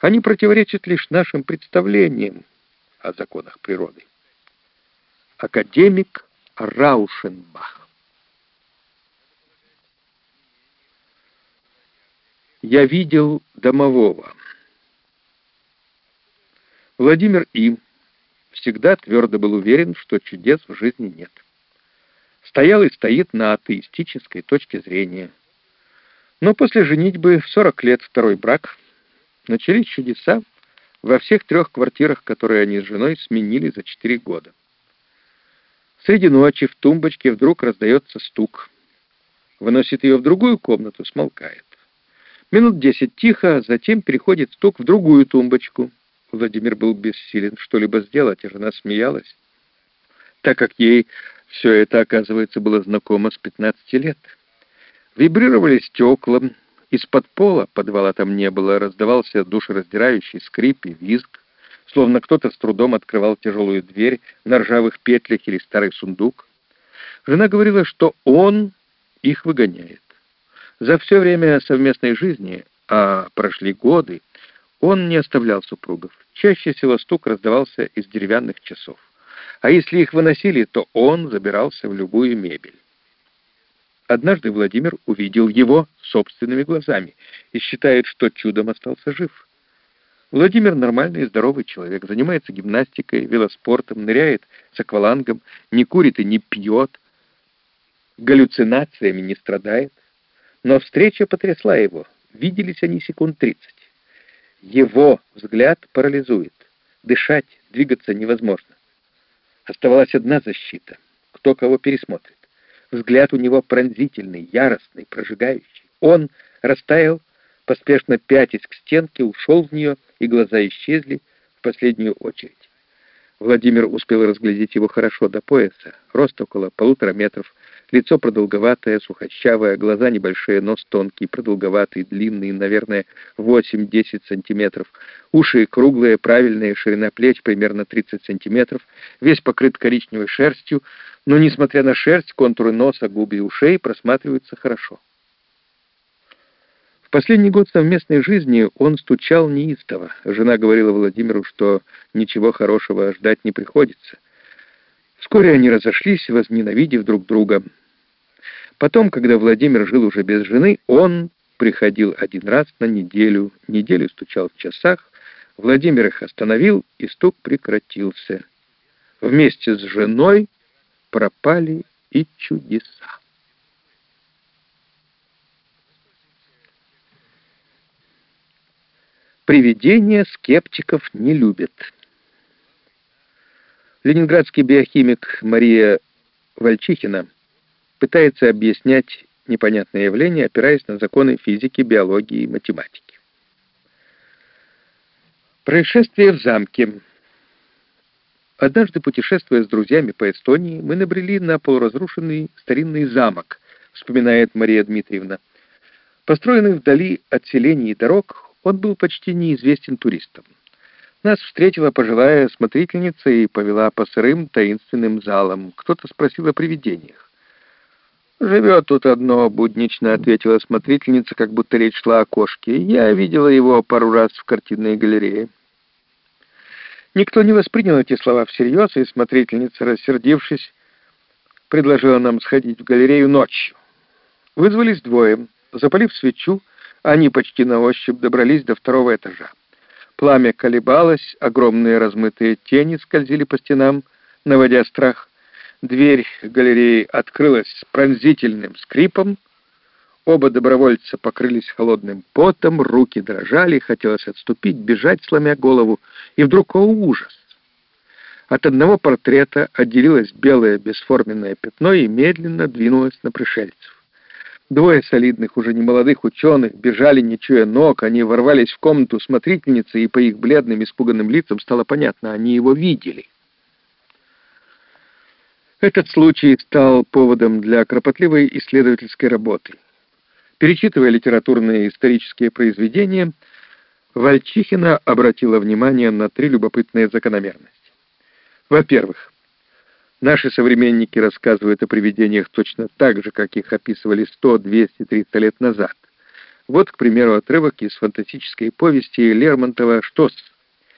Они противоречат лишь нашим представлениям о законах природы. Академик Раушенбах Я видел домового. Владимир Им всегда твердо был уверен, что чудес в жизни нет. Стоял и стоит на атеистической точке зрения. Но после женитьбы в 40 лет второй брак начались чудеса во всех трех квартирах, которые они с женой сменили за 4 года. Среди ночи в тумбочке вдруг раздается стук. Выносит ее в другую комнату, смолкает. Минут десять тихо, затем переходит стук в другую тумбочку. Владимир был бессилен что-либо сделать, а жена смеялась, так как ей все это, оказывается, было знакомо с 15 лет. Вибрировали стекла, из-под пола, подвала там не было, раздавался душераздирающий скрип и визг, словно кто-то с трудом открывал тяжелую дверь на ржавых петлях или старый сундук. Жена говорила, что он их выгоняет. За все время совместной жизни, а прошли годы, он не оставлял супругов. Чаще всего стук раздавался из деревянных часов. А если их выносили, то он забирался в любую мебель. Однажды Владимир увидел его собственными глазами и считает, что чудом остался жив. Владимир нормальный и здоровый человек, занимается гимнастикой, велоспортом, ныряет с аквалангом, не курит и не пьет, галлюцинациями не страдает. Но встреча потрясла его. Виделись они секунд тридцать. Его взгляд парализует. Дышать, двигаться невозможно. Оставалась одна защита. Кто кого пересмотрит. Взгляд у него пронзительный, яростный, прожигающий. Он растаял, поспешно пятясь к стенке, ушел в нее, и глаза исчезли в последнюю очередь. Владимир успел разглядеть его хорошо до пояса, рост около полутора метров, лицо продолговатое, сухощавое, глаза небольшие, нос тонкий, продолговатый, длинный, наверное, 8-10 сантиметров, уши круглые, правильные, ширина плеч примерно 30 сантиметров, весь покрыт коричневой шерстью, но, несмотря на шерсть, контуры носа, губы и ушей просматриваются хорошо. В последний год совместной жизни он стучал неистово. Жена говорила Владимиру, что ничего хорошего ждать не приходится. Вскоре они разошлись, возненавидев друг друга. Потом, когда Владимир жил уже без жены, он приходил один раз на неделю, неделю стучал в часах, Владимир их остановил, и стук прекратился. Вместе с женой пропали и чудеса. Привидения скептиков не любят. Ленинградский биохимик Мария Вальчихина пытается объяснять непонятное явление, опираясь на законы физики, биологии и математики. Происшествие в замке. Однажды, путешествуя с друзьями по Эстонии, мы набрели на полуразрушенный старинный замок, вспоминает Мария Дмитриевна. Построенный вдали от селений и дорог, он был почти неизвестен туристам. Нас встретила пожилая смотрительница и повела по сырым таинственным залам. Кто-то спросил о привидениях. «Живет тут одно», — буднично ответила смотрительница, как будто речь шла о кошке. «Я видела его пару раз в картинной галерее». Никто не воспринял эти слова всерьез, и смотрительница, рассердившись, предложила нам сходить в галерею ночью. Вызвались двое. Запалив свечу, они почти на ощупь добрались до второго этажа. Пламя колебалось, огромные размытые тени скользили по стенам, наводя страх. Дверь галереи открылась с пронзительным скрипом. Оба добровольца покрылись холодным потом, руки дрожали, хотелось отступить, бежать, сломя голову. И вдруг, о ужас! От одного портрета отделилось белое бесформенное пятно и медленно двинулось на пришельцев. Двое солидных, уже немолодых ученых бежали, не чуя ног, они ворвались в комнату смотрительницы, и по их бледным, испуганным лицам стало понятно, они его видели. Этот случай стал поводом для кропотливой исследовательской работы. Перечитывая литературные исторические произведения, Вальчихина обратила внимание на три любопытные закономерности. Во-первых, Наши современники рассказывают о привидениях точно так же, как их описывали 100, 200, 300 лет назад. Вот, к примеру, отрывок из фантастической повести Лермонтова «Штос»,